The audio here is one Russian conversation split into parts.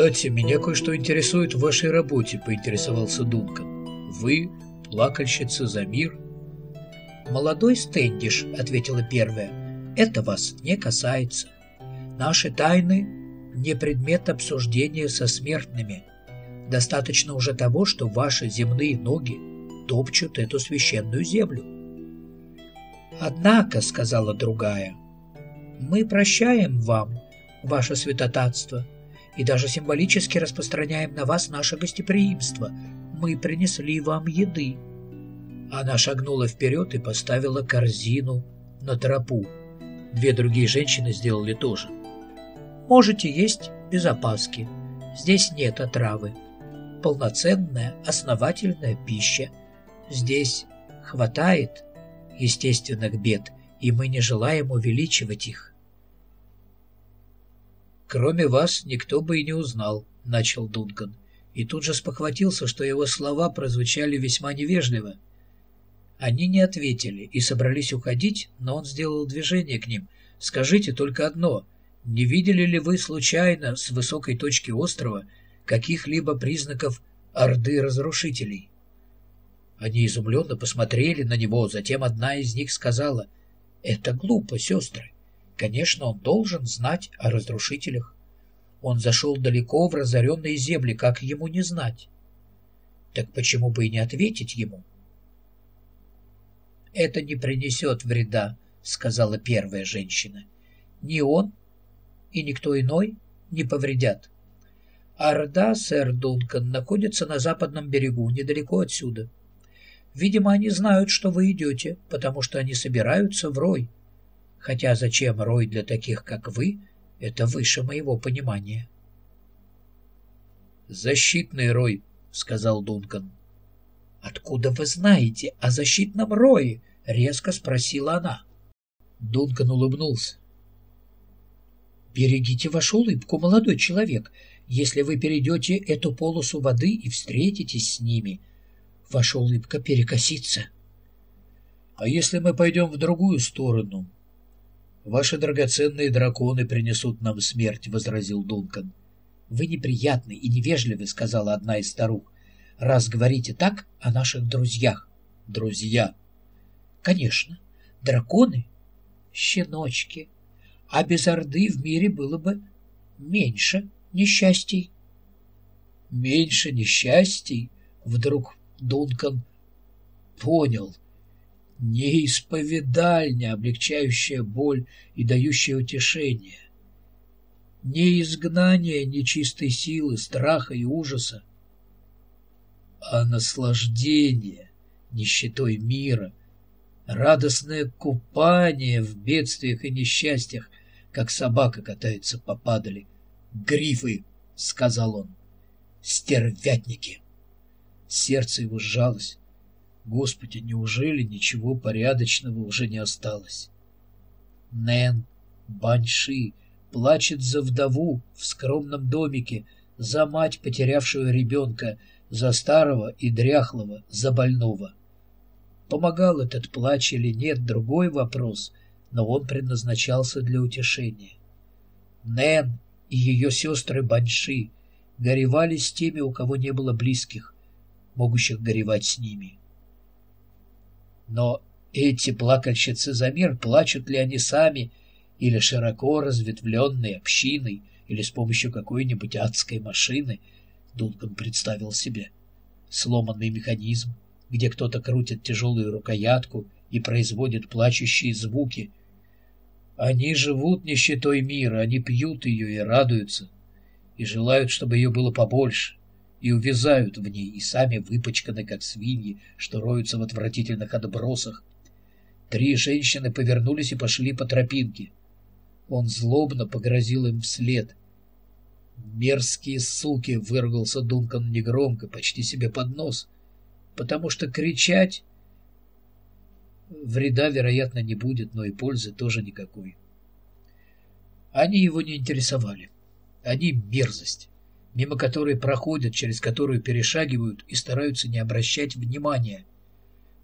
«Кстати, меня кое-что интересует в вашей работе», — поинтересовался Дункан. «Вы плакальщица за мир?» «Молодой Стэндиш», — ответила первая, — «это вас не касается. Наши тайны не предмет обсуждения со смертными. Достаточно уже того, что ваши земные ноги топчут эту священную землю». «Однако», — сказала другая, — «мы прощаем вам, ваше святотатство, и даже символически распространяем на вас наше гостеприимство. Мы принесли вам еды». Она шагнула вперед и поставила корзину на тропу. Две другие женщины сделали то же. «Можете есть без опаски. Здесь нет отравы. Полноценная, основательная пища. Здесь хватает естественных бед, и мы не желаем увеличивать их». «Кроме вас никто бы и не узнал», — начал Дункан, и тут же спохватился, что его слова прозвучали весьма невежливо. Они не ответили и собрались уходить, но он сделал движение к ним. «Скажите только одно. Не видели ли вы случайно с высокой точки острова каких-либо признаков орды разрушителей?» Они изумленно посмотрели на него, затем одна из них сказала, «Это глупо, сестры. Конечно, он должен знать о разрушителях. Он зашел далеко в разоренные земли, как ему не знать? Так почему бы и не ответить ему?» «Это не принесет вреда», — сказала первая женщина. «Ни он и никто иной не повредят. Орда, сэр Дункан, находится на западном берегу, недалеко отсюда. Видимо, они знают, что вы идете, потому что они собираются в рой. Хотя зачем рой для таких, как вы, это выше моего понимания». «Защитный рой», — сказал Дункан. «Откуда вы знаете о защитном рое?» — резко спросила она. Дункан улыбнулся. «Берегите вашу улыбку, молодой человек. Если вы перейдете эту полосу воды и встретитесь с ними, ваша улыбка перекосится». «А если мы пойдем в другую сторону?» «Ваши драгоценные драконы принесут нам смерть», — возразил Дункан. «Вы неприятны и невежливы», — сказала одна из старух раз говорите так о наших друзьях. Друзья. Конечно, драконы — щеночки, а без Орды в мире было бы меньше несчастий. Меньше несчастий? Вдруг Дункан понял. Неисповедальня, облегчающая боль и дающая утешение. Не изгнание нечистой силы, страха и ужаса, а наслаждение нищетой мира, радостное купание в бедствиях и несчастьях, как собака катается по падали. «Грифы!» — сказал он. «Стервятники!» Сердце его сжалось. Господи, неужели ничего порядочного уже не осталось? Нэн, Баньши, плачет за вдову в скромном домике, за мать, потерявшую ребенка, за старого и дряхлого, за больного. Помогал этот плач или нет, другой вопрос, но он предназначался для утешения. Нэн и ее сестры Баньши горевали с теми, у кого не было близких, могущих горевать с ними. Но эти плакальщицы за мир, плачут ли они сами или широко разветвленной общиной, или с помощью какой-нибудь адской машины — Дункан представил себе. Сломанный механизм, где кто-то крутит тяжелую рукоятку и производит плачущие звуки. Они живут нищетой мира, они пьют ее и радуются, и желают, чтобы ее было побольше, и увязают в ней, и сами выпачканы, как свиньи, что роются в отвратительных отбросах. Три женщины повернулись и пошли по тропинке. Он злобно погрозил им вслед — «Мерзкие суки!» — выругался Дункан негромко, почти себе под нос. «Потому что кричать вреда, вероятно, не будет, но и пользы тоже никакой». Они его не интересовали. Они — мерзость, мимо которой проходят, через которую перешагивают и стараются не обращать внимания.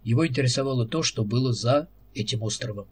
Его интересовало то, что было за этим островом.